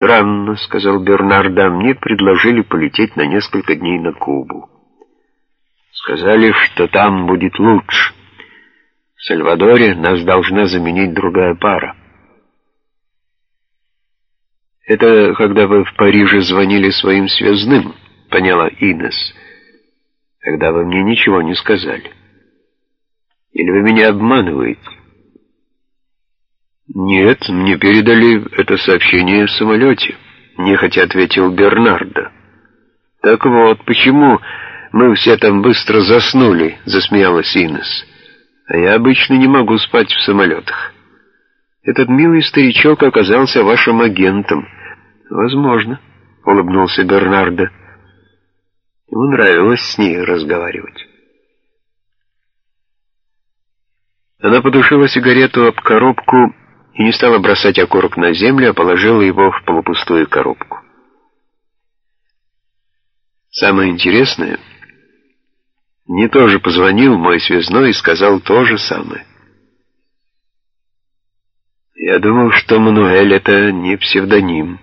«Странно», — сказал Бернардо, — «мне предложили полететь на несколько дней на Кубу. Сказали, что там будет лучше. В Сальвадоре нас должна заменить другая пара». «Это когда вы в Париже звонили своим связным», — поняла Инес. «Когда вы мне ничего не сказали. Или вы меня обманываете?» «Нет, мне передали это сообщение в самолете», — нехотя ответил Бернардо. «Так вот, почему мы все там быстро заснули?» — засмеялась Инес. «А я обычно не могу спать в самолетах. Этот милый старичок оказался вашим агентом». «Возможно», — улыбнулся Бернардо. Ему нравилось с ней разговаривать. Она подушила сигарету об коробку и не стала бросать окурок на землю, а положила его в полупустую коробку. Самое интересное, мне тоже позвонил мой связной и сказал то же самое. Я думал, что Мануэль — это не псевдоним.